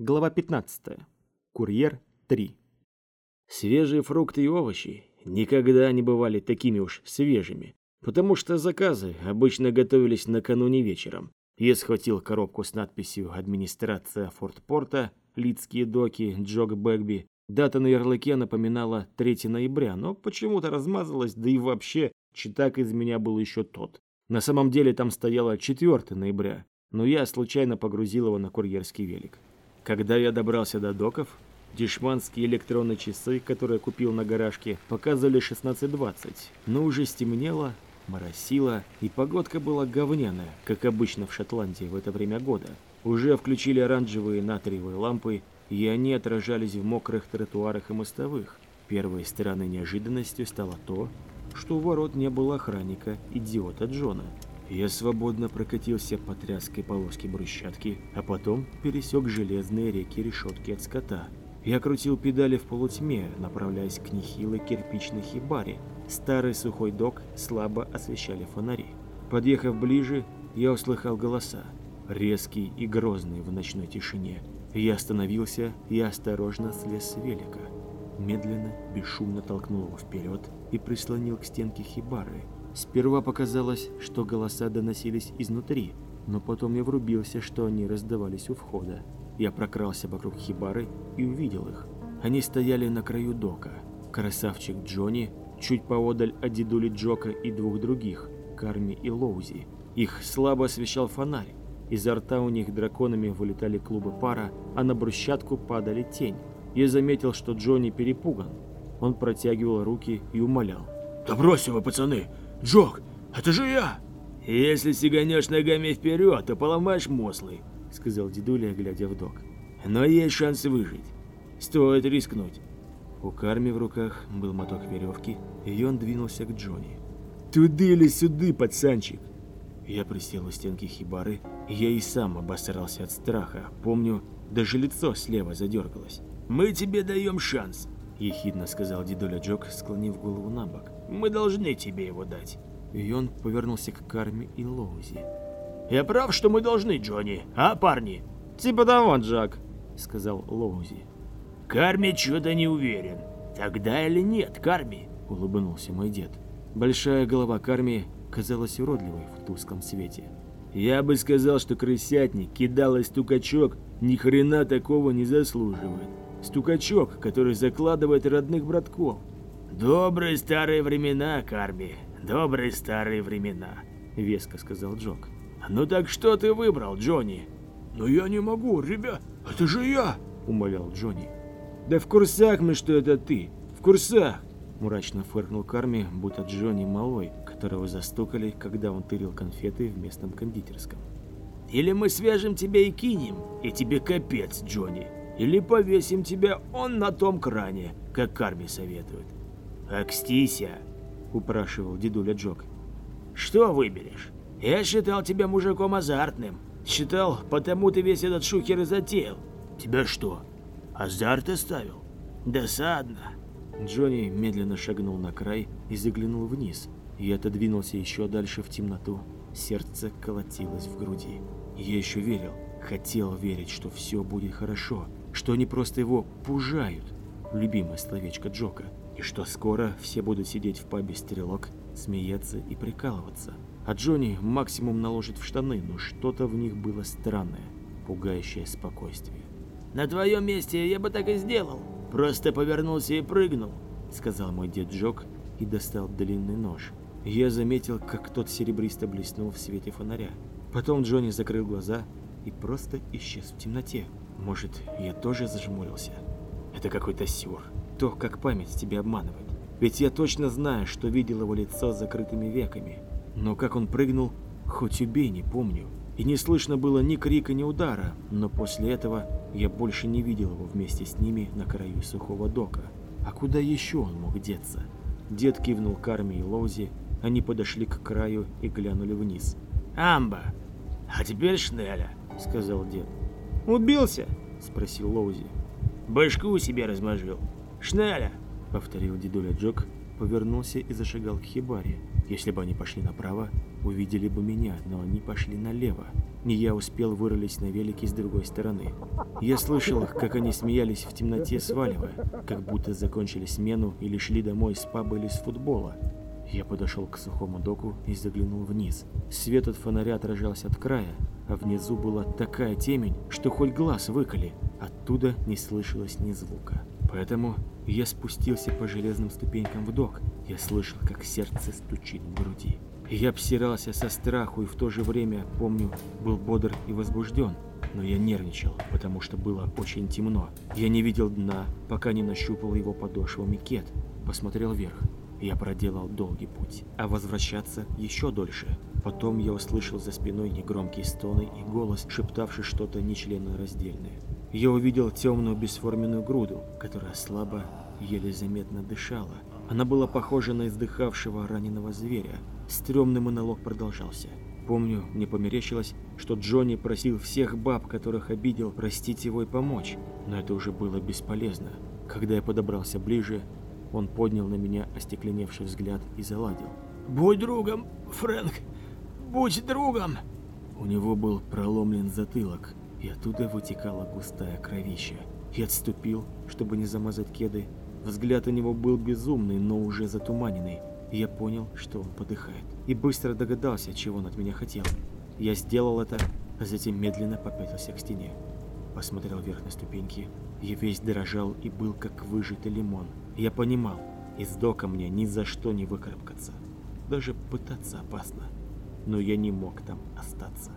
Глава 15. Курьер 3. Свежие фрукты и овощи никогда не бывали такими уж свежими, потому что заказы обычно готовились накануне вечером. Я схватил коробку с надписью «Администрация Фортпорта», «Лидские доки», «Джог Бэгби». Дата на ярлыке напоминала 3 ноября, но почему-то размазалась, да и вообще читак из меня был еще тот. На самом деле там стояло 4 ноября, но я случайно погрузил его на курьерский велик. Когда я добрался до доков, дешманские электронные часы, которые купил на гаражке, показывали 16.20, но уже стемнело, моросило, и погодка была говняная, как обычно в Шотландии в это время года. Уже включили оранжевые натриевые лампы, и они отражались в мокрых тротуарах и мостовых. Первой стороной неожиданностью стало то, что у ворот не было охранника, идиота Джона. Я свободно прокатился по тряской полоске брусчатки, а потом пересек железные реки решетки от скота. Я крутил педали в полутьме, направляясь к нехилой кирпичной хибаре. Старый сухой док слабо освещали фонари. Подъехав ближе, я услыхал голоса, резкие и грозные в ночной тишине. Я остановился и осторожно слез с велика. Медленно, бесшумно толкнул его вперед и прислонил к стенке хибары. Сперва показалось, что голоса доносились изнутри, но потом я врубился, что они раздавались у входа. Я прокрался вокруг хибары и увидел их. Они стояли на краю дока. Красавчик Джонни, чуть поодаль от дедули Джока и двух других, Карми и Лоузи. Их слабо освещал фонарь. Изо рта у них драконами вылетали клубы пара, а на брусчатку падали тень. Я заметил, что Джонни перепуган. Он протягивал руки и умолял. «Да брось его, пацаны! Джок, это же я!» «Если сиганешь ногами вперед, то поломаешь мослы», — сказал дедуля, глядя в док. «Но есть шанс выжить. Стоит рискнуть». У Карми в руках был моток веревки, и он двинулся к Джонни. «Туды или сюды, пацанчик?» Я присел у стенки хибары, я и сам обосрался от страха. Помню, даже лицо слева задергалось. «Мы тебе даем шанс», — ехидно сказал дедуля Джок, склонив голову на бок. Мы должны тебе его дать. И он повернулся к Карме и Лоузи. Я прав, что мы должны, Джонни, а, парни? Типа того, Джак, сказал Лоузи. Карми что-то не уверен. Тогда или нет, Карми? Улыбнулся мой дед. Большая голова Карми казалась уродливой в тусклом свете. Я бы сказал, что крысятник, кидалый стукачок, ни хрена такого не заслуживает. Стукачок, который закладывает родных братков. «Добрые старые времена, Карми, добрые старые времена», — веско сказал Джок. «Ну так что ты выбрал, Джонни?» «Но я не могу, ребят, это же я!» — умолял Джонни. «Да в курсах мы, что это ты, в курсах!» Мрачно фыркнул Карми, будто Джонни малой, которого застукали, когда он тырил конфеты в местном кондитерском. «Или мы свяжем тебя и кинем, и тебе капец, Джонни. Или повесим тебя он на том кране, как Карми советует. «Окстися», — упрашивал дедуля Джок. «Что выберешь? Я считал тебя мужиком азартным. Считал, потому ты весь этот шухер и затеял. Тебя что, азарт оставил? Досадно». Джонни медленно шагнул на край и заглянул вниз. И отодвинулся еще дальше в темноту. Сердце колотилось в груди. Я еще верил, хотел верить, что все будет хорошо, что они просто его пужают. Любимое словечко Джока и что скоро все будут сидеть в пабе «Стрелок», смеяться и прикалываться. А Джонни максимум наложит в штаны, но что-то в них было странное, пугающее спокойствие. «На твоем месте я бы так и сделал, просто повернулся и прыгнул», — сказал мой дед Джок и достал длинный нож. Я заметил, как тот серебристо блеснул в свете фонаря. Потом Джонни закрыл глаза и просто исчез в темноте. Может, я тоже зажмурился? Это какой-то сюр то, как память тебя обманывает. Ведь я точно знаю, что видел его лицо с закрытыми веками. Но как он прыгнул, хоть убей, не помню. И не слышно было ни крика, ни удара, но после этого я больше не видел его вместе с ними на краю сухого дока. А куда еще он мог деться? Дед кивнул Карме и Лоузи, они подошли к краю и глянули вниз. «Амба, а теперь Шнеля», — сказал дед. «Убился?» — спросил Лоузи. «Башку себе размажил», «Шнеля!» — повторил дедуля Джок, повернулся и зашагал к хибаре. Если бы они пошли направо, увидели бы меня, но они пошли налево. Не я успел вырулить на велике с другой стороны. Я слышал, как они смеялись в темноте, сваливая, как будто закончили смену или шли домой с паба или с футбола. Я подошел к сухому доку и заглянул вниз. Свет от фонаря отражался от края, а внизу была такая темень, что хоть глаз выколи. Оттуда не слышалось ни звука. Поэтому я спустился по железным ступенькам в док. Я слышал, как сердце стучит в груди. Я обсирался со страху и в то же время, помню, был бодр и возбужден. Но я нервничал, потому что было очень темно. Я не видел дна, пока не нащупал его подошвами кет. Посмотрел вверх. Я проделал долгий путь, а возвращаться еще дольше. Потом я услышал за спиной негромкие стоны и голос, шептавший что-то нечленораздельное. Я увидел темную бесформенную груду, которая слабо, еле заметно дышала. Она была похожа на издыхавшего раненого зверя. Стремный монолог продолжался. Помню, мне померещилось, что Джонни просил всех баб, которых обидел, простить его и помочь. Но это уже было бесполезно. Когда я подобрался ближе, он поднял на меня остекленевший взгляд и заладил. «Будь другом, Фрэнк! Будь другом!» У него был проломлен затылок, и оттуда вытекала густая кровища. Я отступил, чтобы не замазать кеды. Взгляд у него был безумный, но уже затуманенный. Я понял, что он подыхает. И быстро догадался, чего он от меня хотел. Я сделал это, а затем медленно попятился к стене. Посмотрел вверх на ступеньки. Я весь дрожал и был как выжатый лимон. Я понимал, из дока мне ни за что не выкарабкаться. Даже пытаться опасно. Но я не мог там остаться.